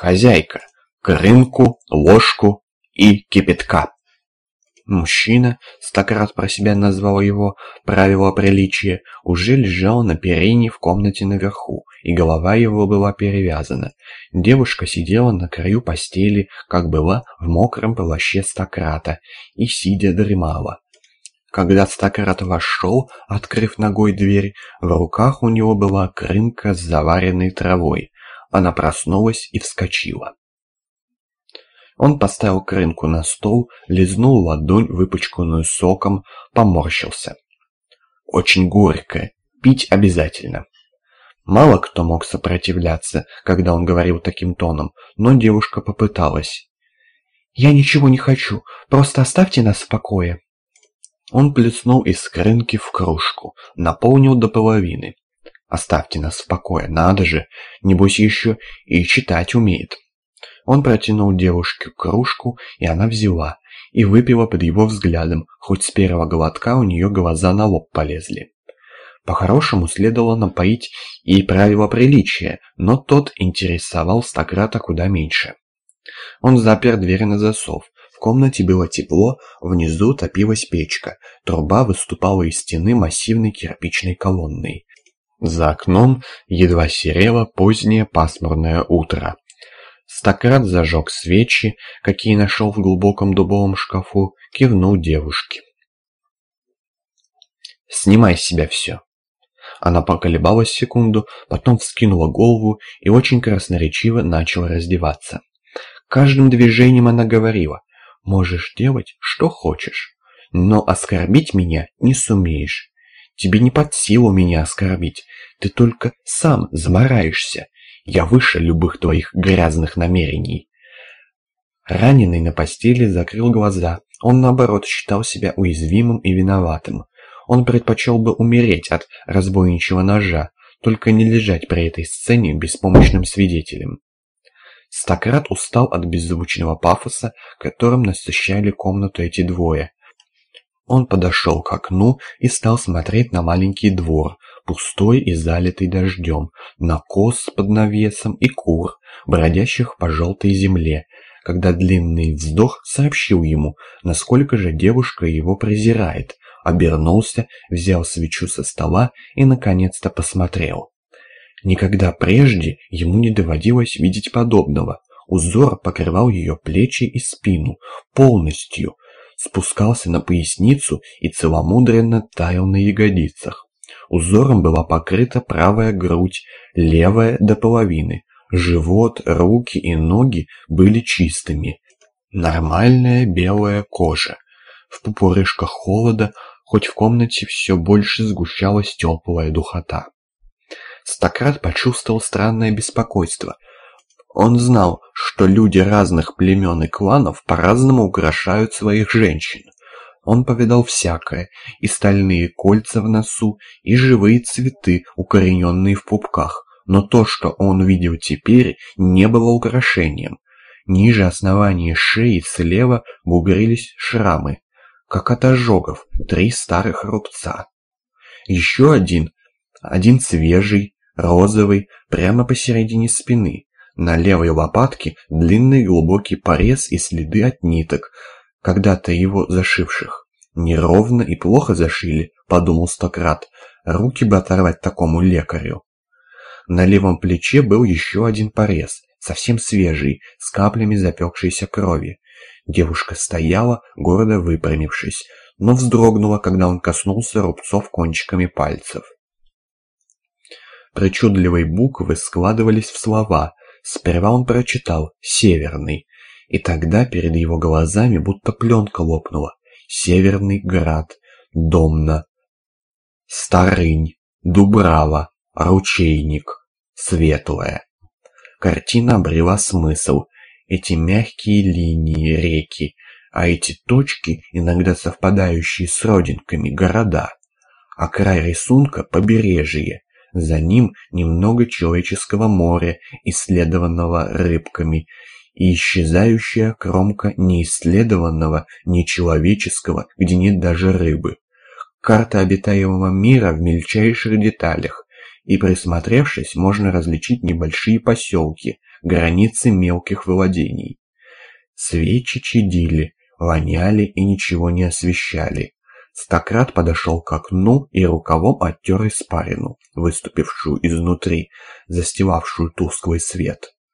хозяйка, к рынку, ложку и кипятка. Мужчина, стократ про себя назвал его правило приличия, уже лежал на перине в комнате наверху, и голова его была перевязана. Девушка сидела на краю постели, как была в мокром плаще стократа, и, сидя, дремала. Когда Стократ вошел, открыв ногой дверь, в руках у него была крынка с заваренной травой. Она проснулась и вскочила. Он поставил крынку на стол, лизнул ладонь, выпачканную соком, поморщился. Очень горькое, пить обязательно. Мало кто мог сопротивляться, когда он говорил таким тоном, но девушка попыталась. «Я ничего не хочу, просто оставьте нас в покое». Он плеснул из крынки в кружку, наполнил до половины. «Оставьте нас в покое, надо же, небось еще и читать умеет». Он протянул девушке кружку, и она взяла, и выпила под его взглядом, хоть с первого глотка у нее глаза на лоб полезли. По-хорошему следовало напоить и правила приличия, но тот интересовал Стократа куда меньше. Он запер дверь на засов, комнате было тепло, внизу топилась печка, труба выступала из стены массивной кирпичной колонной. За окном едва серело позднее пасмурное утро. Стократ зажег свечи, какие нашел в глубоком дубовом шкафу, кивнул девушке. «Снимай с себя все». Она поколебалась секунду, потом вскинула голову и очень красноречиво начала раздеваться. Каждым движением она говорила Можешь делать, что хочешь, но оскорбить меня не сумеешь. Тебе не под силу меня оскорбить, ты только сам замораешься. Я выше любых твоих грязных намерений. Раненый на постели закрыл глаза. Он, наоборот, считал себя уязвимым и виноватым. Он предпочел бы умереть от разбойничьего ножа, только не лежать при этой сцене беспомощным свидетелем. Стократ устал от беззвучного пафоса, которым насыщали комнату эти двое. Он подошел к окну и стал смотреть на маленький двор, пустой и залитый дождем, на коз под навесом и кур, бродящих по желтой земле, когда длинный вздох сообщил ему, насколько же девушка его презирает, обернулся, взял свечу со стола и наконец-то посмотрел. Никогда прежде ему не доводилось видеть подобного. Узор покрывал ее плечи и спину полностью, спускался на поясницу и целомудренно таял на ягодицах. Узором была покрыта правая грудь, левая до половины. Живот, руки и ноги были чистыми. Нормальная белая кожа. В пупорышках холода, хоть в комнате все больше сгущалась теплая духота. Стократ почувствовал странное беспокойство. Он знал, что люди разных племен и кланов по-разному украшают своих женщин. Он повидал всякое, и стальные кольца в носу, и живые цветы, укорененные в пупках. Но то, что он видел теперь, не было украшением. Ниже основания шеи слева бугрились шрамы, как от ожогов, три старых рубца. Еще один, один свежий, розовый, прямо посередине спины. На левой лопатке длинный глубокий порез и следы от ниток, когда-то его зашивших. «Неровно и плохо зашили», — подумал Стократ. «Руки бы оторвать такому лекарю». На левом плече был еще один порез, совсем свежий, с каплями запекшейся крови. Девушка стояла, гордо выпрямившись, но вздрогнула, когда он коснулся рубцов кончиками пальцев. Причудливые буквы складывались в слова. Сперва он прочитал «Северный», и тогда перед его глазами будто пленка лопнула. Северный град, Домна, Старынь, Дубрава, Ручейник, Светлая. Картина обрела смысл. Эти мягкие линии реки, а эти точки, иногда совпадающие с родинками, города. А край рисунка – побережье, за ним немного человеческого моря, исследованного рыбками, и исчезающая кромка неисследованного, нечеловеческого, где нет даже рыбы. Карта обитаемого мира в мельчайших деталях, и присмотревшись, можно различить небольшие поселки, границы мелких владений. Свечи чадили, воняли и ничего не освещали. Стократ подошел к окну и рукавом оттер испарину, выступившую изнутри, застилавшую тусклый свет.